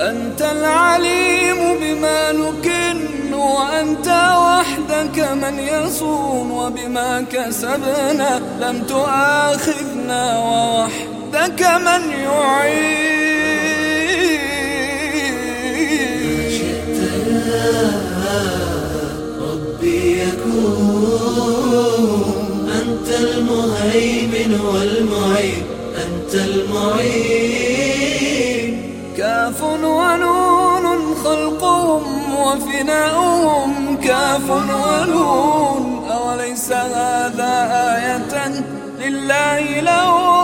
أنت العليم بما نكن وأنت وحدك من يصون وبما كسبنا لم تؤاخذنا ووحدك من يعين. شئت يا ربي يكون أنت المهيمن والمعين أنت المعين. كاف ونون خلقهم وفناؤهم كاف ونون أوليس هذا آية لله العيون